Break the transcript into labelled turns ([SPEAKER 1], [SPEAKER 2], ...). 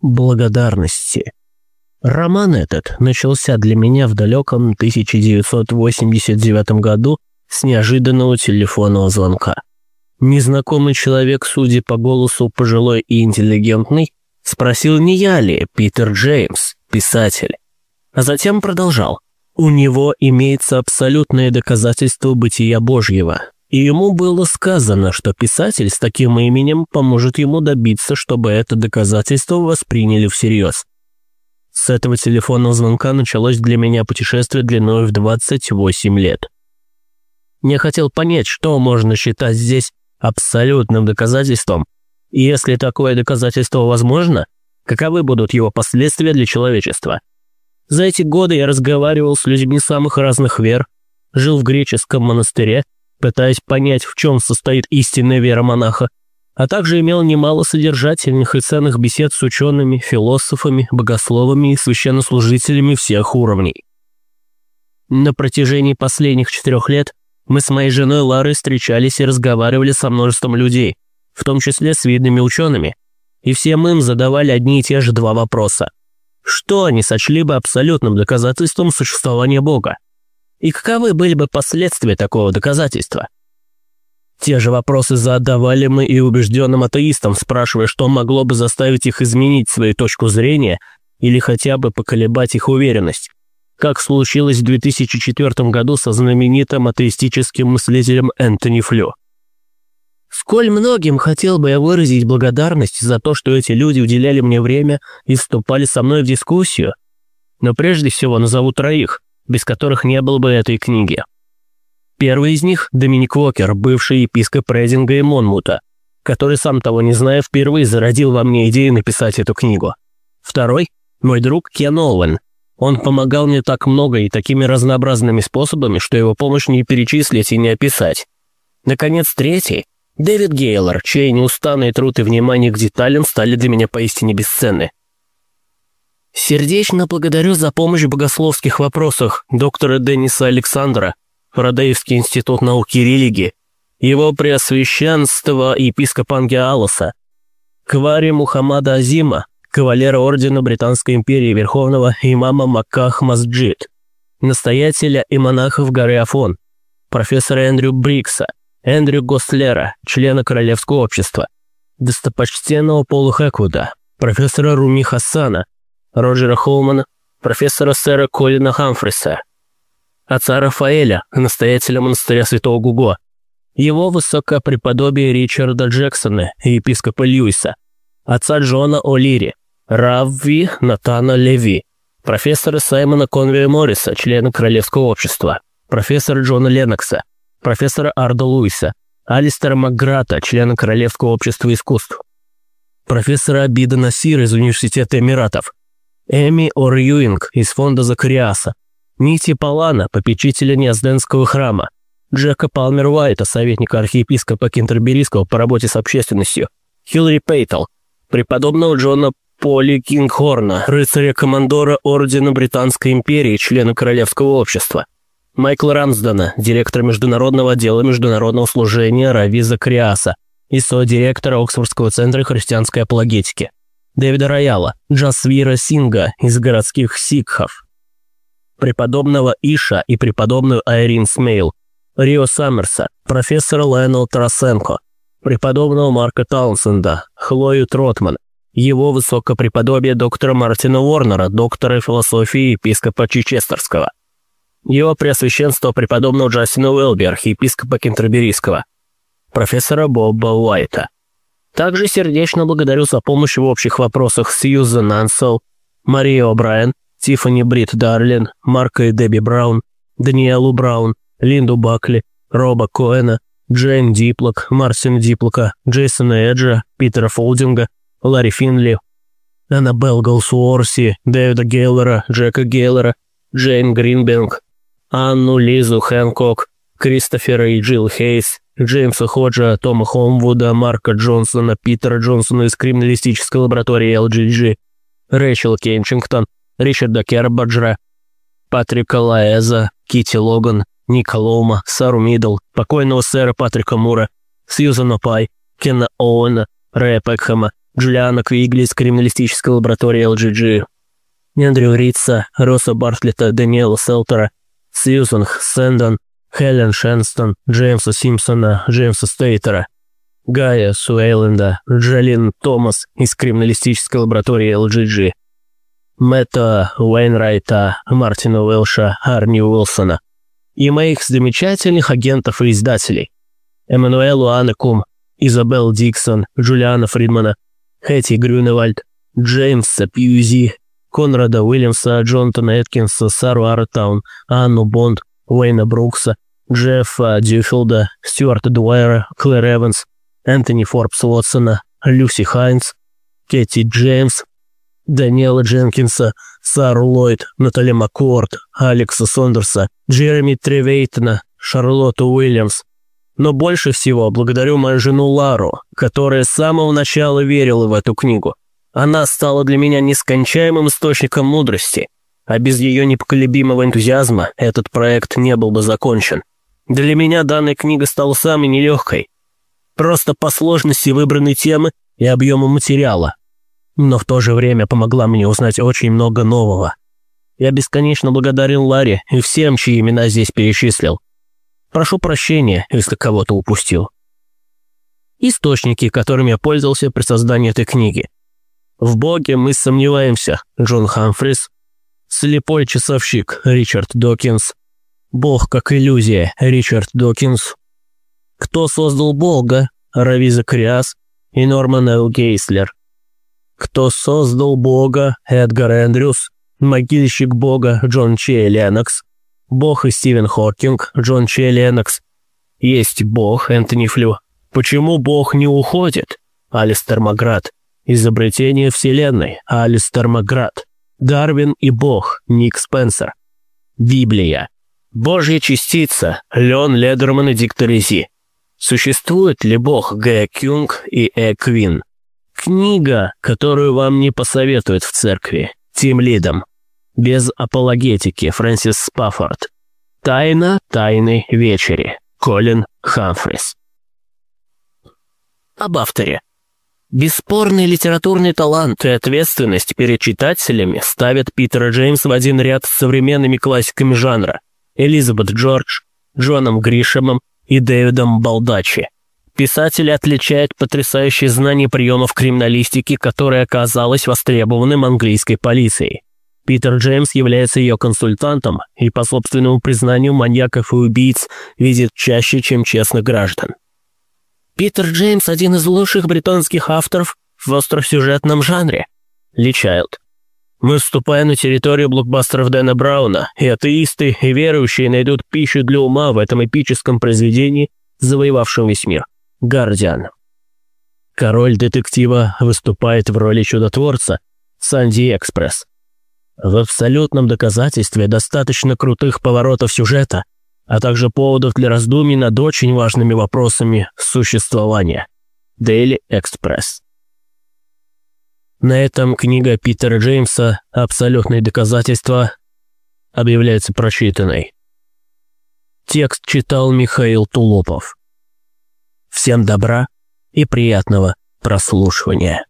[SPEAKER 1] благодарности. Роман этот начался для меня в далеком 1989 году с неожиданного телефонного звонка. Незнакомый человек, судя по голосу пожилой и интеллигентный, спросил, не я ли Питер Джеймс, писатель. А затем продолжал. У него имеется абсолютное доказательство бытия Божьего, и ему было сказано, что писатель с таким именем поможет ему добиться, чтобы это доказательство восприняли всерьез. С этого телефонного звонка началось для меня путешествие длиной в 28 лет. Я хотел понять, что можно считать здесь абсолютным доказательством, и если такое доказательство возможно, каковы будут его последствия для человечества. За эти годы я разговаривал с людьми самых разных вер, жил в греческом монастыре пытаясь понять, в чем состоит истинная вера монаха, а также имел немало содержательных и ценных бесед с учеными, философами, богословами и священнослужителями всех уровней. На протяжении последних четырех лет мы с моей женой Ларой встречались и разговаривали со множеством людей, в том числе с видными учеными, и всем им задавали одни и те же два вопроса. Что они сочли бы абсолютным доказательством существования Бога? И каковы были бы последствия такого доказательства? Те же вопросы задавали мы и убежденным атеистам, спрашивая, что могло бы заставить их изменить свою точку зрения или хотя бы поколебать их уверенность, как случилось в 2004 году со знаменитым атеистическим мыслителем Энтони Флю. Сколь многим хотел бы я выразить благодарность за то, что эти люди уделяли мне время и вступали со мной в дискуссию, но прежде всего назову троих – без которых не было бы этой книги. Первый из них – Доминик Уокер, бывший епископ Рейдинга и Монмута, который, сам того не зная, впервые зародил во мне идею написать эту книгу. Второй – мой друг Кен Оуэн. Он помогал мне так много и такими разнообразными способами, что его помощь не перечислить и не описать. Наконец, третий – Дэвид Гейлор, чей неустанный труд и внимание к деталям стали для меня поистине бесценны. Сердечно благодарю за помощь в богословских вопросах доктора Денниса Александра, Фарадеевский институт науки и религии, его преосвященство епископа Ангиалоса, Квари Мухаммада Азима, кавалера ордена Британской империи Верховного имама Макках Масджид, настоятеля и монахов горы Афон, профессора Эндрю Брикса, Эндрю Гослера, члена Королевского общества, достопочтенного Пола Хэквуда, профессора Руми Хассана, Роджера Холмана, профессора сэра Колина Хамфриса, отца Рафаэля, настоятеля монастыря Святого Гуго, его высокопреподобие Ричарда Джексона и епископа Льюиса, отца Джона О'Лири, Равви Натана Леви, профессора Саймона Конвея Морриса, члена Королевского общества, профессора Джона Леннокса, профессора Арда Луиса, Алистера Макграта, члена Королевского общества искусств, профессора Абида Насира из Университета Эмиратов, Эми Орьюинг из фонда Закариаса, Нити Палана, попечителя Неозденского храма, Джека Палмер Уайта, советника архиепископа Кентерберийского по работе с общественностью, Хиллари Пейтл, преподобного Джона Поли Кингхорна, рыцаря-командора Ордена Британской империи, члена Королевского общества, Майкла Рамсдена, директора Международного отдела международного служения Рави Закариаса и со-директора Оксфордского центра христианской апологетики, Дэвида Рояла, Джасвира Синга из городских сикхов, преподобного Иша и преподобную Айрин Смейл, Рио Саммерса, профессора Лайонел Тарасенко, преподобного Марка Таунсенда, Хлою Тротман, его высокопреподобие доктора Мартина Уорнера, доктора философии епископа Чичестерского, его преосвященство преподобного Джастина Уэлби, архиепископа Кентерберийского, профессора Боба Уайта, также сердечно благодарю за помощь в общих вопросах Сьюзан Ансел, Мария О'Брайен, Тиффани Брит Дарлин, Марка и Дебби Браун, Даниэлу Браун, Линду Бакли, Роба Коэна, Джейн Диплок, Марсин Диплока, Джейсона Эджа, Питера Фолдинга, Ларри Финли, Аннабелл Голсуорси, Дэвида Гейлора, Джека Гейлора, Джейн Гринбинг, Анну Лизу Хэнкок, Кристофера и Джилл Хейс, Джеймса Ходжа, Тома Холмвуда, Марка Джонсона, Питера Джонсона из криминалистической лаборатории LGC, Рэйчел Кенчингтон, Ричарда Кербаджера, Патрика Лаэза, Кити Логан, Ника Лоума, Сару Мидл, покойного сэра Патрика Мура, Сьюзана Пай, Кена Оуэна, Рэя Пекхэма, Джулиана Квигли из криминалистической лаборатории LGC, Эндрю Ритса, Росса Бартлета, Даниэла Селтера, Сьюзан Сэндон, Хелен Шенстон, Джеймса Симпсона, Джеймса Стейтера, Гая Суэйленда, Джалин Томас из криминалистической лаборатории LGG, Мэтта Уэйнрайта, Мартина Уэлша, Арни Уилсона и моих замечательных агентов и издателей Эммануэлу Анекум, Изабелл Диксон, Джулиана Фридмана, Хэти Грюневальд, Джеймса Пьюзи, Конрада Уильямса, Джонатана Эткинса, Сару Артаун, Анну Бонд, Уэйна Брукса, Джеффа Дюфилда, Стюарта Дуайера, Клэр Эванс, Энтони Форбс Уотсона, Люси Хайнс, Кэти Джеймс, Даниэла Дженкинса, Сару Ллойд, Натали Маккорд, Алекса Сондерса, Джереми Тревейтона, Шарлотту Уильямс. Но больше всего благодарю мою жену Лару, которая с самого начала верила в эту книгу. Она стала для меня нескончаемым источником мудрости, а без ее непоколебимого энтузиазма этот проект не был бы закончен. Для меня данная книга стала самой нелегкой, просто по сложности выбранной темы и объему материала, но в то же время помогла мне узнать очень много нового. Я бесконечно благодарен Ларе и всем, чьи имена здесь перечислил. Прошу прощения, если кого-то упустил. Источники, которыми я пользовался при создании этой книги. В Боге мы сомневаемся, Джон Хамфрис. Слепой часовщик, Ричард Докинс. Бог как иллюзия, Ричард Докинс. Кто создал Бога, Равиза Криас и Норман Эл Гейслер. Кто создал Бога? Эдгар Эндрюс. Могильщик Бога Джон Чей Ленокс. Бог и Стивен Хокинг Джон Чей Леннокс. Есть Бог Энтони Флю. Почему Бог не уходит? Алистер Макграт. Изобретение Вселенной. Алистер Макграт. Дарвин и Бог. Ник Спенсер. Библия. Божья частица. Леон Ледерман и Дик Терези. Существует ли Бог Г. Кюнг и Э. Квин? Книга, которую вам не посоветуют в церкви. Тим Лидом. Без апологетики. Фрэнсис Спаффорд. Тайна тайной вечери. Колин Хамфрис. Об авторе. Бесспорный литературный талант и ответственность перед читателями ставят Питера Джеймс в один ряд с современными классиками жанра Элизабет Джордж, Джоном Гришемом и Дэвидом Балдачи. Писатель отличает потрясающее знание приемов криминалистики, которое оказалось востребованным английской полицией. Питер Джеймс является ее консультантом и, по собственному признанию, маньяков и убийц видит чаще, чем честных граждан. Питер Джеймс – один из лучших британских авторов в остросюжетном жанре. Ли Чайлд. Мы вступаем на территорию блокбастеров Дэна Брауна, и атеисты и верующие найдут пищу для ума в этом эпическом произведении, завоевавшем весь мир. Гардиан. Король детектива выступает в роли чудотворца Санди Экспресс. В абсолютном доказательстве достаточно крутых поворотов сюжета, а также поводов для раздумий над очень важными вопросами существования. Daily Express. На этом книга Питера Джеймса «Абсолютные доказательства» объявляется прочитанной. Текст читал Михаил Тулупов. Всем добра и приятного прослушивания.